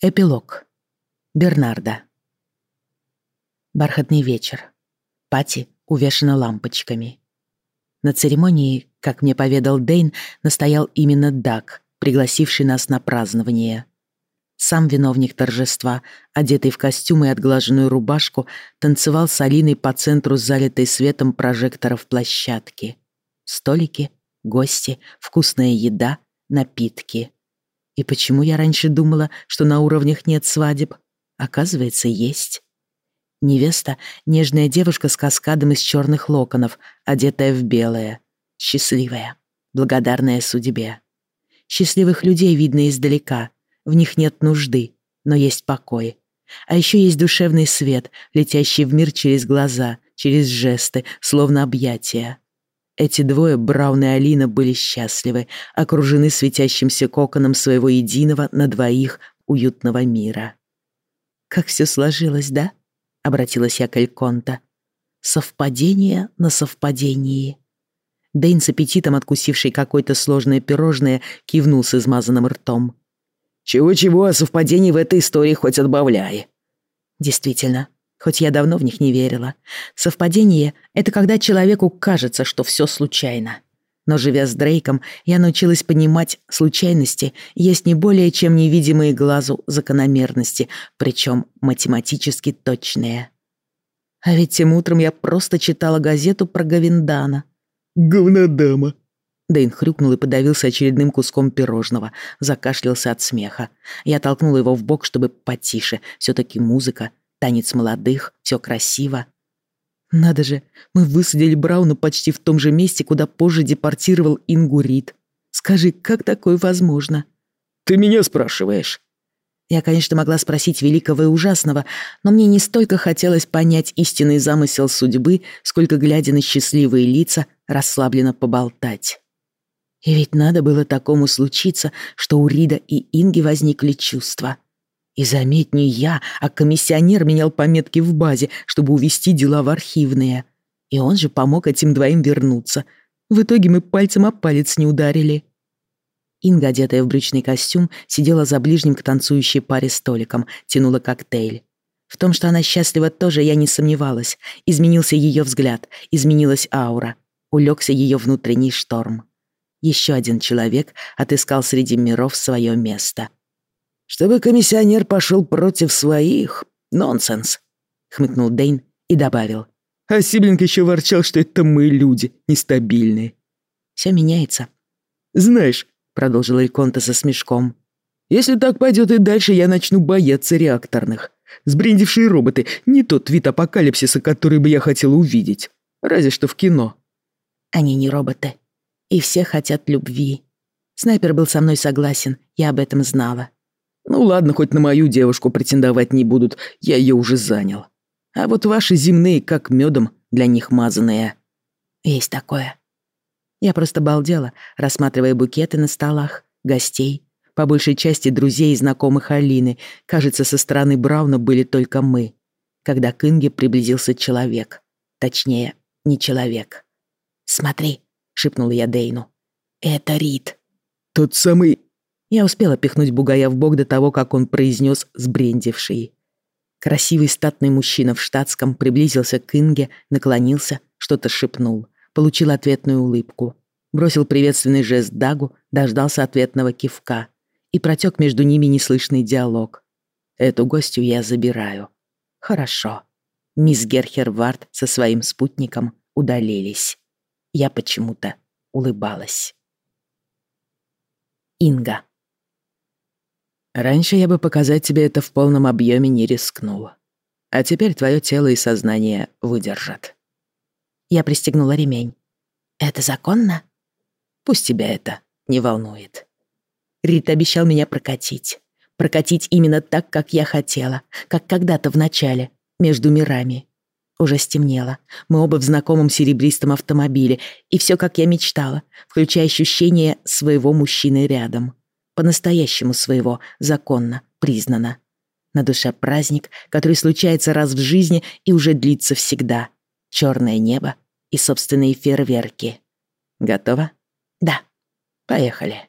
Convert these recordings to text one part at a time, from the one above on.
Эпилог. Бернарда. Бархатный вечер. Пати увешана лампочками. На церемонии, как мне поведал Дейн, настоял именно Дак, пригласивший нас на празднование. Сам виновник торжества, одетый в костюм и отглаженную рубашку, танцевал с Алиной по центру залитой светом прожекторов площадки. Столики, гости, вкусная еда, напитки — и почему я раньше думала, что на уровнях нет свадеб? Оказывается, есть. Невеста — нежная девушка с каскадом из черных локонов, одетая в белое. Счастливая, благодарная судьбе. Счастливых людей видно издалека. В них нет нужды, но есть покой. А еще есть душевный свет, летящий в мир через глаза, через жесты, словно объятия. Эти двое, Браун и Алина, были счастливы, окружены светящимся коконом своего единого на двоих уютного мира. «Как все сложилось, да?» — обратилась я к Эльконта. «Совпадение на совпадении». Дэйн с аппетитом, откусивший какое-то сложное пирожное, кивнул с измазанным ртом. «Чего-чего, а совпадений в этой истории хоть отбавляй». «Действительно, хоть я давно в них не верила. Совпадение — это когда человеку кажется, что все случайно. Но живя с Дрейком, я научилась понимать, случайности есть не более чем невидимые глазу закономерности, причем математически точные. А ведь тем утром я просто читала газету про Гавиндана. «Говнодама», Дэйн хрюкнул и подавился очередным куском пирожного, закашлялся от смеха. Я толкнула его в бок, чтобы потише. все таки музыка Танец молодых, все красиво. Надо же, мы высадили Брауна почти в том же месте, куда позже депортировал Ингурит. Скажи, как такое возможно? Ты меня спрашиваешь? Я, конечно, могла спросить великого и ужасного, но мне не столько хотелось понять истинный замысел судьбы, сколько, глядя на счастливые лица, расслабленно поболтать. И ведь надо было такому случиться, что у Рида и Инги возникли чувства — и заметь, не я, а комиссионер менял пометки в базе, чтобы увести дела в архивные. И он же помог этим двоим вернуться. В итоге мы пальцем о палец не ударили. Инга, одетая в брючный костюм, сидела за ближним к танцующей паре столиком, тянула коктейль. В том, что она счастлива, тоже я не сомневалась. Изменился ее взгляд, изменилась аура. Улегся ее внутренний шторм. Еще один человек отыскал среди миров свое место — чтобы комиссионер пошел против своих. Нонсенс», — хмыкнул Дейн и добавил. «А Сиблинг еще ворчал, что это мы люди, нестабильные». «Все меняется». «Знаешь», — продолжил Эльконта со смешком, «если так пойдет и дальше, я начну бояться реакторных. Сбрендившие роботы — не тот вид апокалипсиса, который бы я хотел увидеть. Разве что в кино». «Они не роботы. И все хотят любви». Снайпер был со мной согласен, я об этом знала. Ну ладно, хоть на мою девушку претендовать не будут, я ее уже занял. А вот ваши земные как медом для них мазанные. Есть такое. Я просто балдела, рассматривая букеты на столах, гостей, по большей части друзей и знакомых Алины. Кажется, со стороны Брауна были только мы. Когда к Инге приблизился человек. Точнее, не человек. «Смотри», — шепнула я Дейну. «Это Рид». «Тот самый я успела пихнуть бугая в бок до того, как он произнес сбрендивший. Красивый статный мужчина в штатском приблизился к Инге, наклонился, что-то шепнул, получил ответную улыбку, бросил приветственный жест Дагу, дождался ответного кивка и протек между ними неслышный диалог. Эту гостью я забираю. Хорошо. Мисс Герхервард со своим спутником удалились. Я почему-то улыбалась. Инга. Раньше я бы показать тебе это в полном объеме не рискнула. А теперь твое тело и сознание выдержат. Я пристегнула ремень. Это законно? Пусть тебя это не волнует. Рит обещал меня прокатить. Прокатить именно так, как я хотела, как когда-то в начале, между мирами. Уже стемнело. Мы оба в знакомом серебристом автомобиле, и все, как я мечтала, включая ощущение своего мужчины рядом по-настоящему своего, законно, признано. На душе праздник, который случается раз в жизни и уже длится всегда. Черное небо и собственные фейерверки. Готово? Да. Поехали.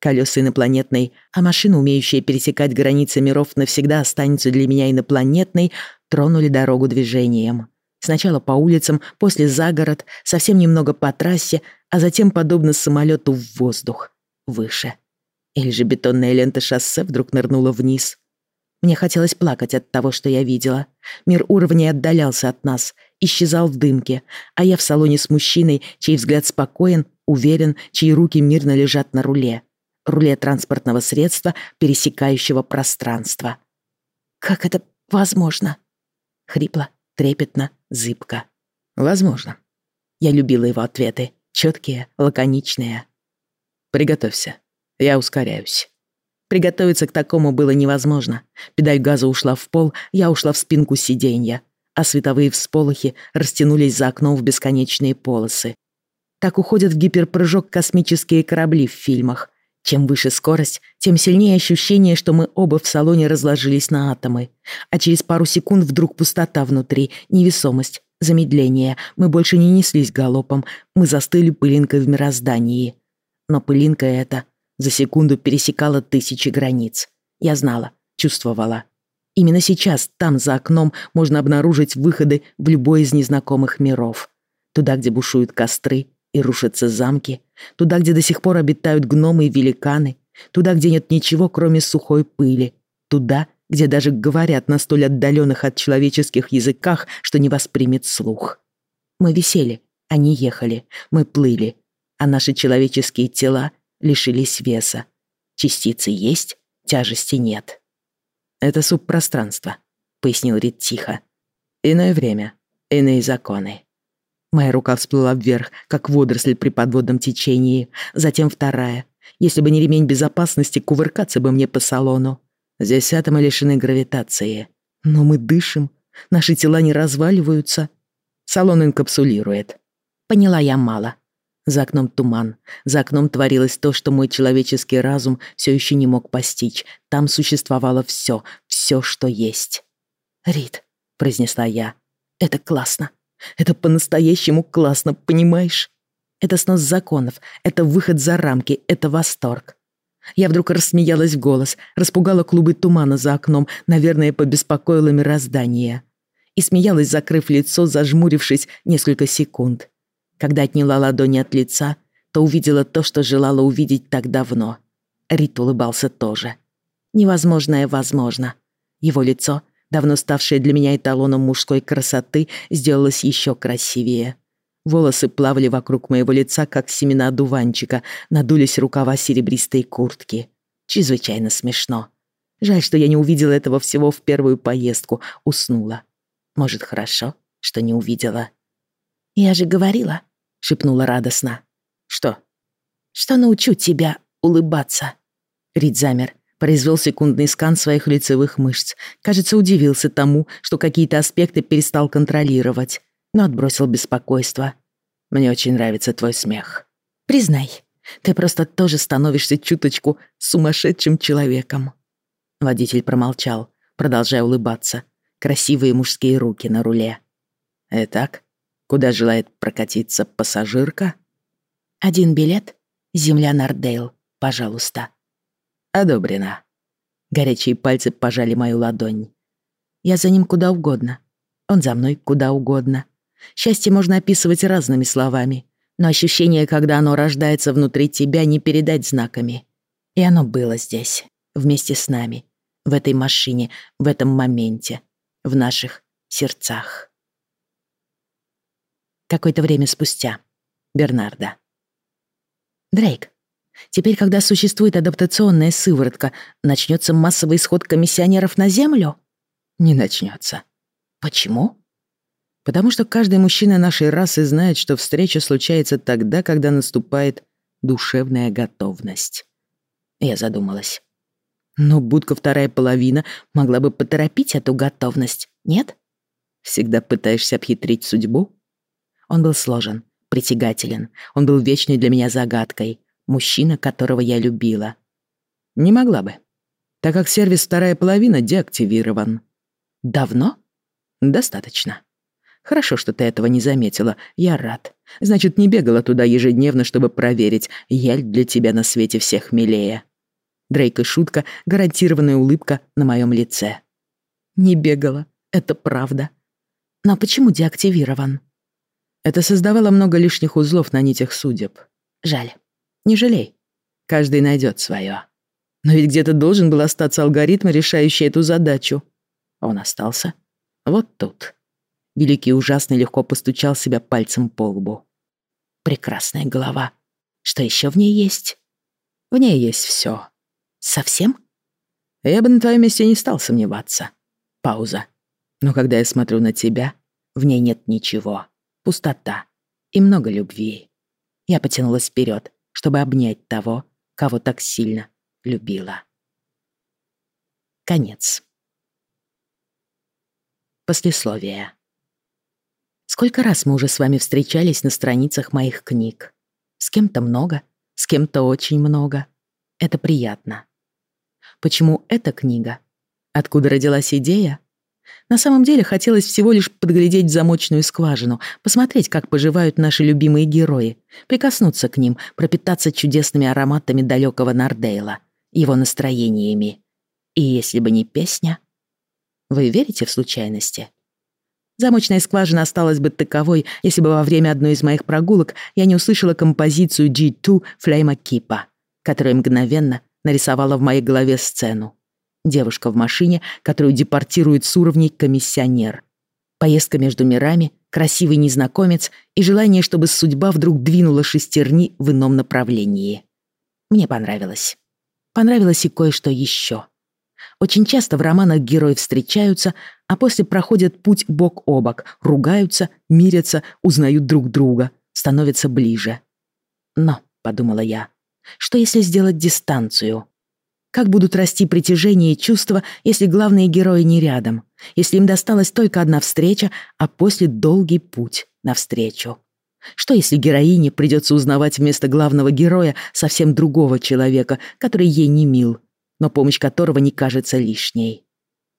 Колеса инопланетной, а машина, умеющая пересекать границы миров, навсегда останется для меня инопланетной, тронули дорогу движением. Сначала по улицам, после за город, совсем немного по трассе, а затем, подобно самолету, в воздух. Выше. Или же бетонная лента шоссе вдруг нырнула вниз. Мне хотелось плакать от того, что я видела. Мир уровней отдалялся от нас, исчезал в дымке, а я в салоне с мужчиной, чей взгляд спокоен, уверен, чьи руки мирно лежат на руле руле транспортного средства, пересекающего пространство. «Как это возможно?» Хрипло, трепетно, зыбко. «Возможно». Я любила его ответы. Четкие, лаконичные. «Приготовься. Я ускоряюсь». Приготовиться к такому было невозможно. Педаль газа ушла в пол, я ушла в спинку сиденья, а световые всполохи растянулись за окном в бесконечные полосы. Так уходят в гиперпрыжок космические корабли в фильмах, чем выше скорость, тем сильнее ощущение, что мы оба в салоне разложились на атомы. А через пару секунд вдруг пустота внутри, невесомость, замедление. Мы больше не неслись галопом, мы застыли пылинкой в мироздании. Но пылинка эта за секунду пересекала тысячи границ. Я знала, чувствовала. Именно сейчас, там, за окном, можно обнаружить выходы в любой из незнакомых миров. Туда, где бушуют костры, и рушатся замки, туда, где до сих пор обитают гномы и великаны, туда, где нет ничего, кроме сухой пыли, туда, где даже говорят на столь отдаленных от человеческих языках, что не воспримет слух. Мы висели, они ехали, мы плыли, а наши человеческие тела лишились веса. Частицы есть, тяжести нет. «Это субпространство», — пояснил Рид тихо. «Иное время, иные законы». Моя рука всплыла вверх, как водоросль при подводном течении. Затем вторая. Если бы не ремень безопасности, кувыркаться бы мне по салону. Здесь атомы лишены гравитации. Но мы дышим. Наши тела не разваливаются. Салон инкапсулирует. Поняла я мало. За окном туман. За окном творилось то, что мой человеческий разум все еще не мог постичь. Там существовало все, все, что есть. «Рит», — произнесла я, — «это классно. Это по-настоящему классно, понимаешь? Это снос законов, это выход за рамки, это восторг. Я вдруг рассмеялась в голос, распугала клубы тумана за окном, наверное, побеспокоила мироздание. И смеялась, закрыв лицо, зажмурившись несколько секунд. Когда отняла ладони от лица, то увидела то, что желала увидеть так давно. Рит улыбался тоже. Невозможное возможно. Его лицо давно ставшая для меня эталоном мужской красоты, сделалась еще красивее. Волосы плавали вокруг моего лица, как семена дуванчика, надулись рукава серебристой куртки. Чрезвычайно смешно. Жаль, что я не увидела этого всего в первую поездку, уснула. Может, хорошо, что не увидела. «Я же говорила», — шепнула радостно. «Что?» «Что научу тебя улыбаться». Рид замер, произвел секундный скан своих лицевых мышц. Кажется, удивился тому, что какие-то аспекты перестал контролировать, но отбросил беспокойство. «Мне очень нравится твой смех». «Признай, ты просто тоже становишься чуточку сумасшедшим человеком». Водитель промолчал, продолжая улыбаться. Красивые мужские руки на руле. «Итак, куда желает прокатиться пассажирка?» «Один билет. Земля Нардейл, пожалуйста». «Одобрено». Горячие пальцы пожали мою ладонь. «Я за ним куда угодно. Он за мной куда угодно. Счастье можно описывать разными словами, но ощущение, когда оно рождается внутри тебя, не передать знаками. И оно было здесь, вместе с нами, в этой машине, в этом моменте, в наших сердцах». Какое-то время спустя. Бернарда. «Дрейк, Теперь, когда существует адаптационная сыворотка, начнется массовый исход комиссионеров на Землю? Не начнется. Почему? Потому что каждый мужчина нашей расы знает, что встреча случается тогда, когда наступает душевная готовность. Я задумалась. Но будка вторая половина могла бы поторопить эту готовность, нет? Всегда пытаешься обхитрить судьбу? Он был сложен, притягателен, он был вечной для меня загадкой мужчина, которого я любила. Не могла бы, так как сервис вторая половина деактивирован. Давно? Достаточно. Хорошо, что ты этого не заметила. Я рад. Значит, не бегала туда ежедневно, чтобы проверить, я ли для тебя на свете всех милее. Дрейк и шутка, гарантированная улыбка на моем лице. Не бегала, это правда. Но почему деактивирован? Это создавало много лишних узлов на нитях судеб. Жаль. Не жалей. Каждый найдет свое. Но ведь где-то должен был остаться алгоритм, решающий эту задачу. Он остался вот тут. Великий ужасный легко постучал себя пальцем по лбу. Прекрасная голова. Что еще в ней есть? В ней есть все. Совсем? Я бы на твоем месте не стал сомневаться. Пауза. Но когда я смотрю на тебя, в ней нет ничего. Пустота. И много любви. Я потянулась вперед, чтобы обнять того, кого так сильно любила. Конец. Послесловие. Сколько раз мы уже с вами встречались на страницах моих книг. С кем-то много, с кем-то очень много. Это приятно. Почему эта книга? Откуда родилась идея? На самом деле хотелось всего лишь подглядеть в замочную скважину, посмотреть, как поживают наши любимые герои, прикоснуться к ним, пропитаться чудесными ароматами далекого Нардейла, его настроениями. И если бы не песня... Вы верите в случайности? Замочная скважина осталась бы таковой, если бы во время одной из моих прогулок я не услышала композицию G2 Флейма Кипа, которая мгновенно нарисовала в моей голове сцену. Девушка в машине, которую депортирует с уровней комиссионер. Поездка между мирами, красивый незнакомец и желание, чтобы судьба вдруг двинула шестерни в ином направлении. Мне понравилось. Понравилось и кое-что еще. Очень часто в романах герои встречаются, а после проходят путь бок о бок, ругаются, мирятся, узнают друг друга, становятся ближе. Но, — подумала я, — что если сделать дистанцию? Как будут расти притяжение и чувства, если главные герои не рядом, если им досталась только одна встреча, а после долгий путь навстречу? Что если героине придется узнавать вместо главного героя совсем другого человека, который ей не мил, но помощь которого не кажется лишней.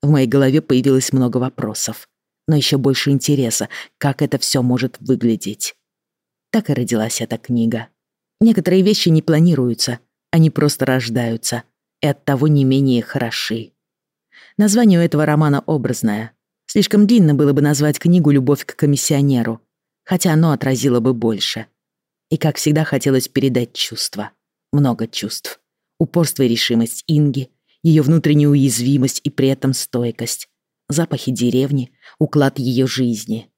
В моей голове появилось много вопросов, но еще больше интереса, как это все может выглядеть. Так и родилась эта книга. Некоторые вещи не планируются, они просто рождаются, и оттого не менее хороши. Название у этого романа образное. Слишком длинно было бы назвать книгу «Любовь к комиссионеру», хотя оно отразило бы больше. И, как всегда, хотелось передать чувства. Много чувств упорство и решимость Инги, ее внутренняя уязвимость и при этом стойкость, запахи деревни, уклад ее жизни.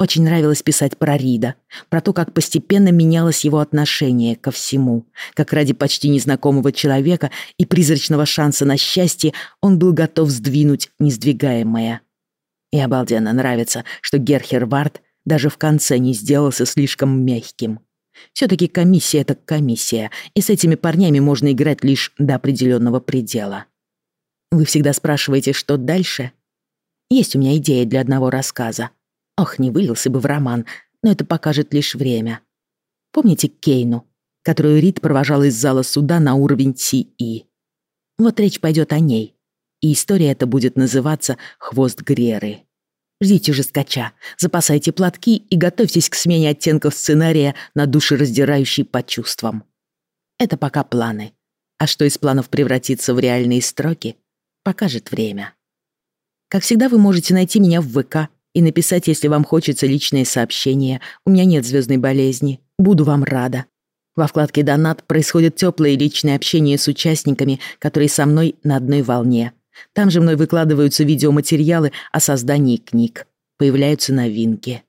Очень нравилось писать про Рида, про то, как постепенно менялось его отношение ко всему, как ради почти незнакомого человека и призрачного шанса на счастье он был готов сдвинуть несдвигаемое. И обалденно нравится, что Герхер Вард даже в конце не сделался слишком мягким. Все-таки комиссия — это комиссия, и с этими парнями можно играть лишь до определенного предела. Вы всегда спрашиваете, что дальше? Есть у меня идея для одного рассказа. Ох, не вылился бы в роман, но это покажет лишь время. Помните Кейну, которую Рид провожал из зала суда на уровень Ти-И? Вот речь пойдет о ней, и история эта будет называться «Хвост Греры». Ждите же скача, запасайте платки и готовьтесь к смене оттенков сценария на душераздирающий по чувствам. Это пока планы. А что из планов превратится в реальные строки, покажет время. Как всегда, вы можете найти меня в ВК и написать, если вам хочется личное сообщение. У меня нет звездной болезни. Буду вам рада. Во вкладке «Донат» происходит теплое личное общение с участниками, которые со мной на одной волне – там же мной выкладываются видеоматериалы о создании книг. Появляются новинки.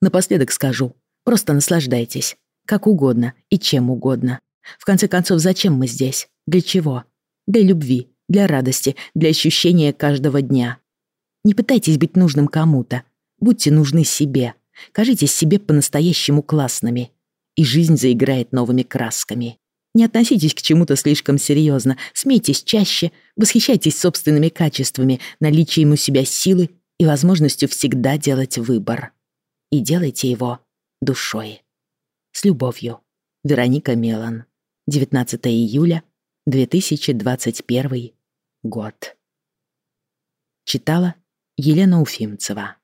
Напоследок скажу, просто наслаждайтесь. Как угодно и чем угодно. В конце концов, зачем мы здесь? Для чего? Для любви, для радости, для ощущения каждого дня. Не пытайтесь быть нужным кому-то. Будьте нужны себе. Кажитесь себе по-настоящему классными. И жизнь заиграет новыми красками. Не относитесь к чему-то слишком серьезно, смейтесь чаще, восхищайтесь собственными качествами, наличием у себя силы и возможностью всегда делать выбор. И делайте его душой. С любовью. Вероника Мелан. 19 июля 2021 год. Читала Елена Уфимцева.